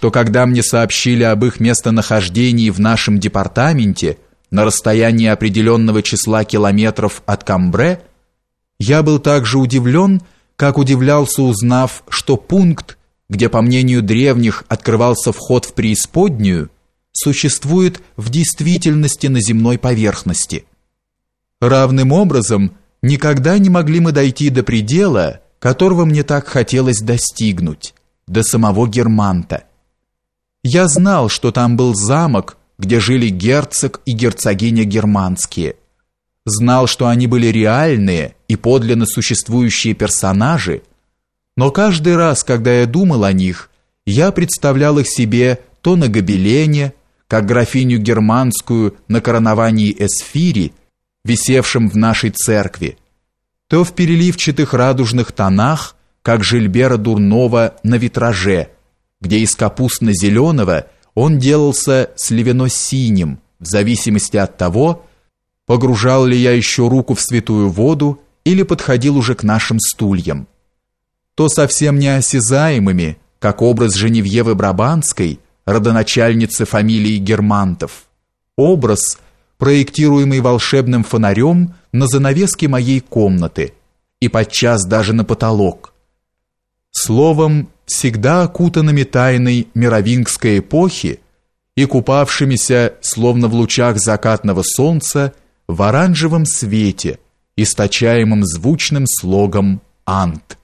что когда мне сообщили об их местонахождении в нашем департаменте на расстоянии определенного числа километров от Камбре, я был также удивлен, как удивлялся, узнав, что пункт, где, по мнению древних, открывался вход в преисподнюю, существует в действительности на земной поверхности. Равным образом, никогда не могли мы дойти до предела, которого мне так хотелось достигнуть, до самого Германта. Я знал, что там был замок, где жили герцог и герцогиня германские. Знал, что они были реальные и подлинно существующие персонажи, но каждый раз, когда я думал о них, я представлял их себе то на гобелене, как графиню германскую на короновании Эсфири, висевшем в нашей церкви, то в переливчатых радужных тонах, как Жильбера Дурнова на витраже – где из капустно-зеленого он делался сливено-синим, в зависимости от того, погружал ли я еще руку в святую воду или подходил уже к нашим стульям. То совсем неосязаемыми, как образ Женевьевы Брабанской, родоначальницы фамилии Германтов. Образ, проектируемый волшебным фонарем на занавеске моей комнаты и подчас даже на потолок. Словом, всегда окутанными тайной мировингской эпохи и купавшимися, словно в лучах закатного солнца, в оранжевом свете, источаемым звучным слогом «Ант».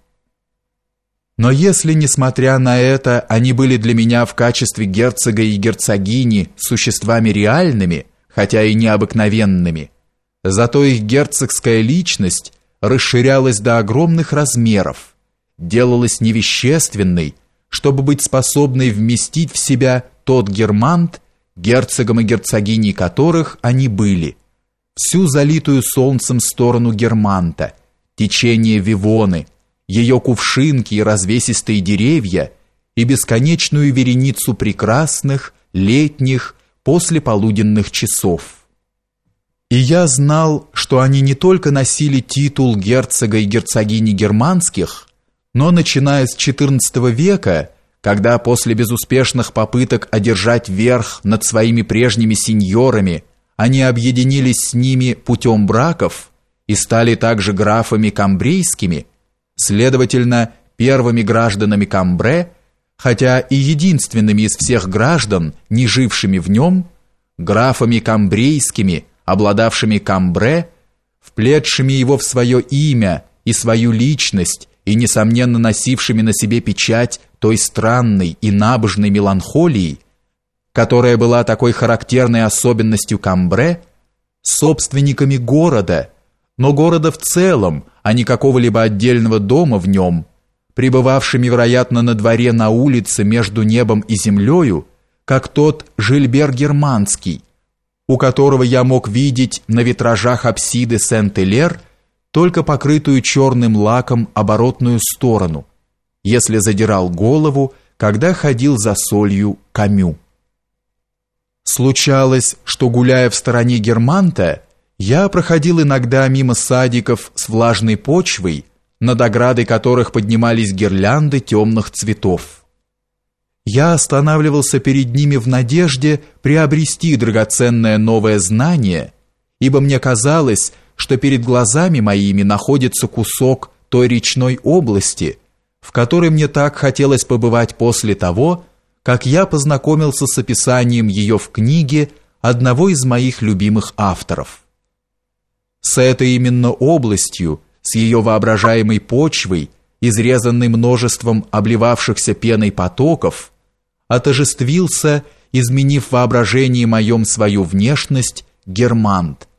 Но если, несмотря на это, они были для меня в качестве герцога и герцогини существами реальными, хотя и необыкновенными, зато их герцогская личность расширялась до огромных размеров, делалась невещественной, чтобы быть способной вместить в себя тот германт, герцогом и герцогиней которых они были, всю залитую солнцем сторону германта, течение Вивоны, ее кувшинки и развесистые деревья и бесконечную вереницу прекрасных летних послеполуденных часов. И я знал, что они не только носили титул герцога и герцогини германских, но начиная с XIV века, когда после безуспешных попыток одержать верх над своими прежними сеньорами, они объединились с ними путем браков и стали также графами камбрейскими, следовательно, первыми гражданами Камбре, хотя и единственными из всех граждан, не жившими в нем, графами камбрейскими, обладавшими Камбре, вплетшими его в свое имя и свою личность и, несомненно, носившими на себе печать той странной и набожной меланхолии, которая была такой характерной особенностью Камбре, собственниками города, но города в целом, а не какого-либо отдельного дома в нем, пребывавшими, вероятно, на дворе на улице между небом и землею, как тот Жильбер Германский, у которого я мог видеть на витражах апсиды Сент-Элер только покрытую черным лаком оборотную сторону, если задирал голову, когда ходил за солью камю. Случалось, что гуляя в стороне Германта, я проходил иногда мимо садиков с влажной почвой, над оградой которых поднимались гирлянды темных цветов. Я останавливался перед ними в надежде приобрести драгоценное новое знание, ибо мне казалось, что перед глазами моими находится кусок той речной области, в которой мне так хотелось побывать после того, как я познакомился с описанием ее в книге одного из моих любимых авторов. С этой именно областью, с ее воображаемой почвой, изрезанной множеством обливавшихся пеной потоков, отожествился, изменив воображение моем свою внешность, Германт –